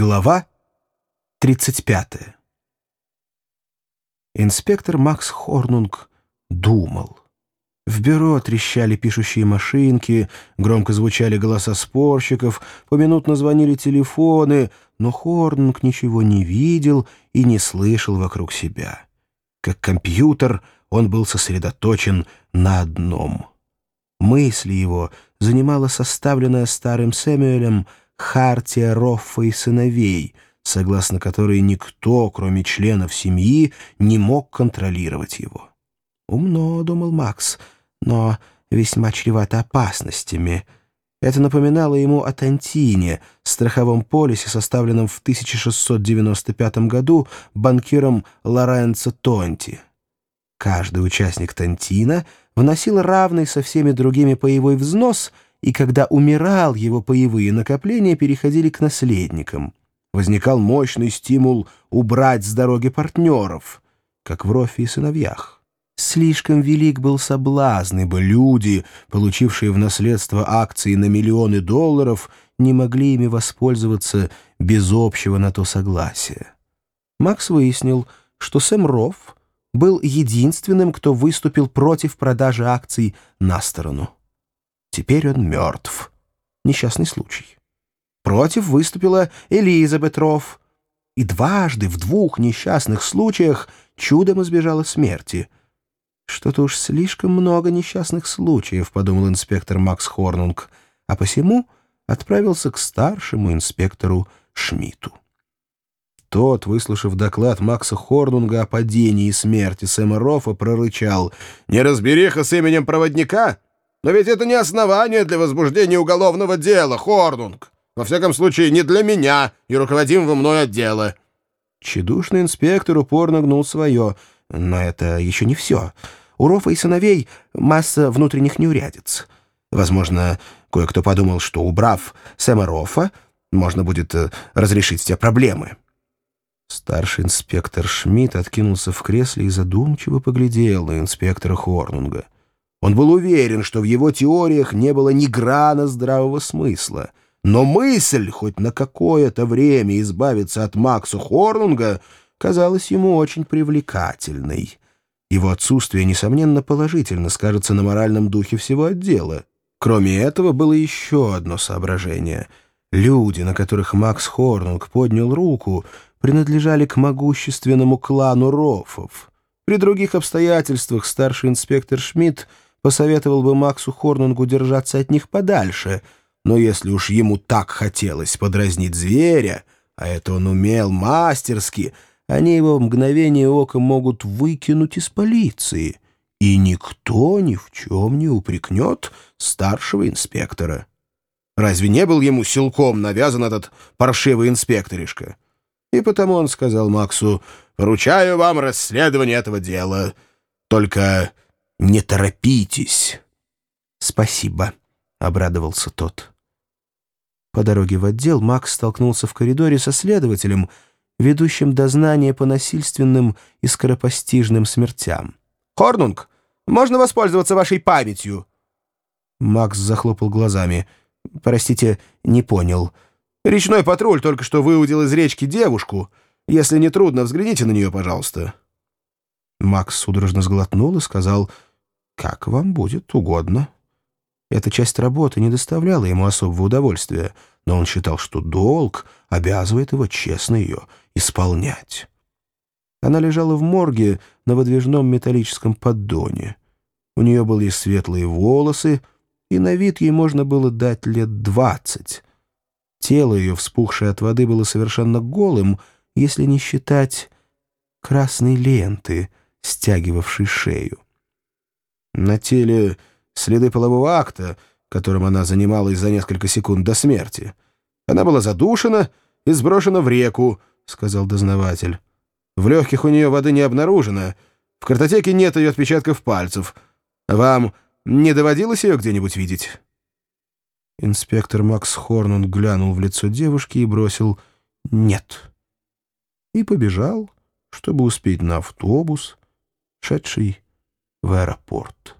Глава 35. Инспектор Макс Хорнунг думал. В бюро трещали пишущие машинки, громко звучали голоса спорщиков, поминутно звонили телефоны, но Хорнунг ничего не видел и не слышал вокруг себя. Как компьютер он был сосредоточен на одном. Мысли его занимала составленная старым Сэмюэлем «Хартия Роффа и сыновей», согласно которой никто, кроме членов семьи, не мог контролировать его. «Умно», — думал Макс, — «но весьма чревато опасностями». Это напоминало ему о Тантине, страховом полисе, составленном в 1695 году банкиром Лоренцо Тонти. Каждый участник Тантина вносил равный со всеми другими паевой взнос — и когда умирал, его паевые накопления переходили к наследникам. Возникал мощный стимул убрать с дороги партнеров, как в Рофе и сыновьях. Слишком велик был соблазн, ибо люди, получившие в наследство акции на миллионы долларов, не могли ими воспользоваться без общего на то согласия. Макс выяснил, что Сэм Рофф был единственным, кто выступил против продажи акций на сторону. Теперь он мертв. Несчастный случай. Против выступила Элизабет Рофф. И дважды, в двух несчастных случаях, чудом избежала смерти. «Что-то уж слишком много несчастных случаев», — подумал инспектор Макс Хорнунг, а посему отправился к старшему инспектору Шмидту. Тот, выслушав доклад Макса Хорнунга о падении и смерти Сэма Роффа, прорычал «Неразбериха с именем проводника? Но ведь это не основание для возбуждения уголовного дела, Хорнунг. Во всяком случае, не для меня и руководимого мной отдела». Чедушный инспектор упорно гнул свое. Но это еще не все. У Рофа и сыновей масса внутренних неурядиц. Возможно, кое-кто подумал, что, убрав Сэма Рофа, можно будет э, разрешить все проблемы. Старший инспектор Шмидт откинулся в кресле и задумчиво поглядел на инспектора Хорнунга. Он был уверен, что в его теориях не было ни грана здравого смысла. Но мысль хоть на какое-то время избавиться от Макса Хорнунга казалась ему очень привлекательной. Его отсутствие, несомненно, положительно скажется на моральном духе всего отдела. Кроме этого, было еще одно соображение. Люди, на которых Макс Хорнунг поднял руку, принадлежали к могущественному клану Рофов. При других обстоятельствах старший инспектор Шмидт посоветовал бы Максу Хорнунгу держаться от них подальше, но если уж ему так хотелось подразнить зверя, а это он умел мастерски, они его в мгновение ока могут выкинуть из полиции, и никто ни в чем не упрекнет старшего инспектора. Разве не был ему силком навязан этот паршивый инспекторишка? И потому он сказал Максу, «Поручаю вам расследование этого дела. Только не торопитесь. Спасибо, обрадовался тот. По дороге в отдел Макс столкнулся в коридоре со следователем, ведущим дознание по насильственным и скоропостижным смертям. «Хорнунг, можно воспользоваться вашей памятью?» Макс захлопал глазами. «Простите, не понял. Речной патруль только что выудил из речки девушку. Если не трудно, взгляните на нее, пожалуйста». Макс судорожно сглотнул и сказал как вам будет угодно. Эта часть работы не доставляла ему особого удовольствия, но он считал, что долг обязывает его честно ее исполнять. Она лежала в морге на выдвижном металлическом поддоне. У нее были светлые волосы, и на вид ей можно было дать лет двадцать. Тело ее, вспухшее от воды, было совершенно голым, если не считать красной ленты, стягивавшей шею. На теле следы полового акта, которым она занималась за несколько секунд до смерти. Она была задушена и сброшена в реку, — сказал дознаватель. В легких у нее воды не обнаружено. В картотеке нет ее отпечатков пальцев. Вам не доводилось ее где-нибудь видеть?» Инспектор Макс Хорнун глянул в лицо девушки и бросил «нет». И побежал, чтобы успеть на автобус, шедший в аэропорт.